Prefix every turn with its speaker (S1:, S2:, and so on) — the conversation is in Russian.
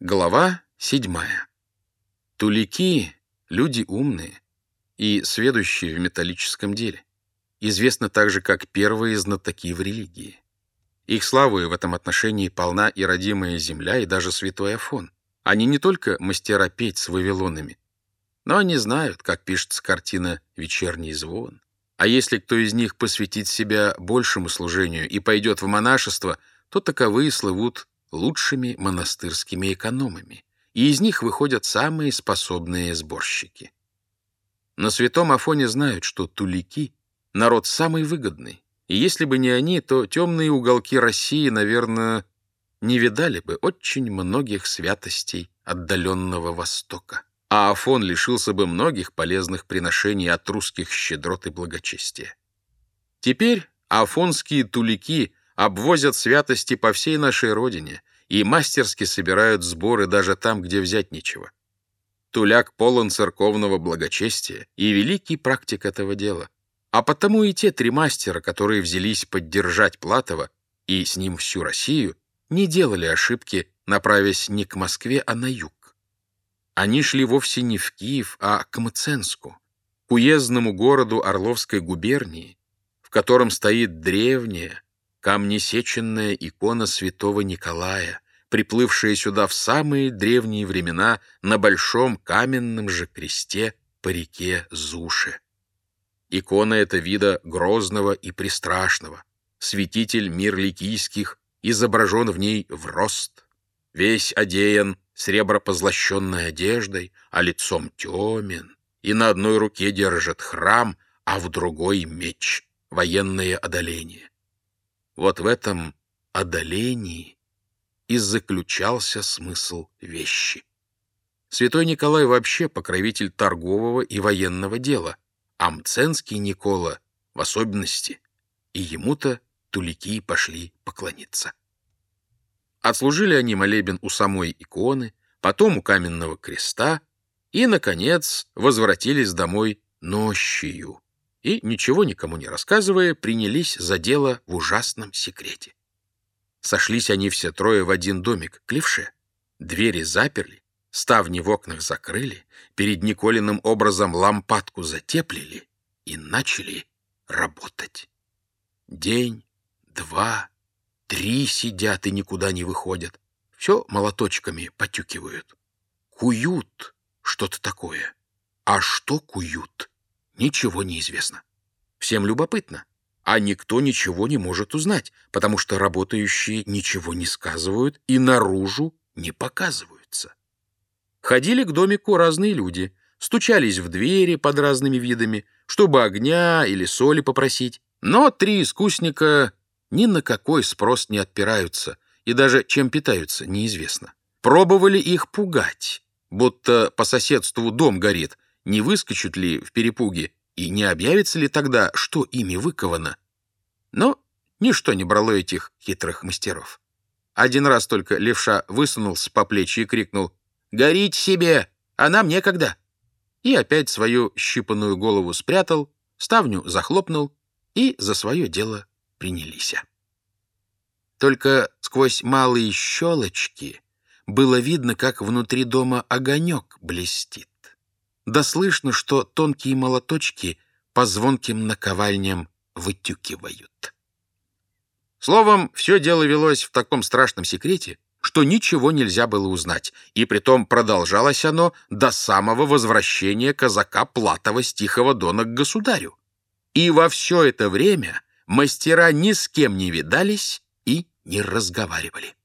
S1: Глава седьмая. Тулики — люди умные и сведущие в металлическом деле. Известны также как первые знатоки в религии. Их славою в этом отношении полна и родимая земля, и даже святой Афон. Они не только мастера петь с вавилонами, но они знают, как пишется картина «Вечерний звон». А если кто из них посвятит себя большему служению и пойдет в монашество, то таковые слывут лучшими монастырскими экономами, и из них выходят самые способные сборщики. На Святом Афоне знают, что тулики — народ самый выгодный, и если бы не они, то темные уголки России, наверное, не видали бы очень многих святостей отдаленного Востока, а Афон лишился бы многих полезных приношений от русских щедрот и благочестия. Теперь афонские тулики обвозят святости по всей нашей родине и мастерски собирают сборы даже там, где взять нечего. Туляк полон церковного благочестия и великий практик этого дела. А потому и те три мастера, которые взялись поддержать Платова и с ним всю Россию, не делали ошибки, направясь не к Москве, а на юг. Они шли вовсе не в Киев, а к Мценску, к уездному городу Орловской губернии, в котором стоит древняя, камнесеченная икона святого Николая, приплывшая сюда в самые древние времена на большом каменном же кресте по реке Зуше. Икона эта вида грозного и пристрашного. Святитель мир ликийских изображен в ней в рост. Весь одеян сребропозлощенной одеждой, а лицом темен, и на одной руке держит храм, а в другой — меч, военное одоление. Вот в этом одолении и заключался смысл вещи. Святой Николай вообще покровитель торгового и военного дела, а Мценский Никола в особенности, и ему-то тулики пошли поклониться. Отслужили они молебен у самой иконы, потом у каменного креста и, наконец, возвратились домой нощью и, ничего никому не рассказывая, принялись за дело в ужасном секрете. Сошлись они все трое в один домик, к левше. Двери заперли, ставни в окнах закрыли, перед Николиным образом лампадку затеплили и начали работать. День, два, три сидят и никуда не выходят. Все молоточками потюкивают. Куют что-то такое. А что куют? Ничего не известно. Всем любопытно, а никто ничего не может узнать, потому что работающие ничего не сказывают и наружу не показываются. Ходили к домику разные люди, стучались в двери под разными видами, чтобы огня или соли попросить, но три искусника ни на какой спрос не отпираются, и даже чем питаются, неизвестно. Пробовали их пугать, будто по соседству дом горит, не выскочат ли в перепуге и не объявится ли тогда, что ими выковано. Но ничто не брало этих хитрых мастеров. Один раз только левша высунулся по плечи и крикнул «Горите себе, а нам некогда!» И опять свою щипанную голову спрятал, ставню захлопнул и за свое дело принялись. Только сквозь малые щелочки было видно, как внутри дома огонек блестит да слышно, что тонкие молоточки по звонким наковальням вытюкивают. Словом, все дело велось в таком страшном секрете, что ничего нельзя было узнать, и притом продолжалось оно до самого возвращения казака Платова с Тихого Дона к государю. И во все это время мастера ни с кем не видались и не разговаривали.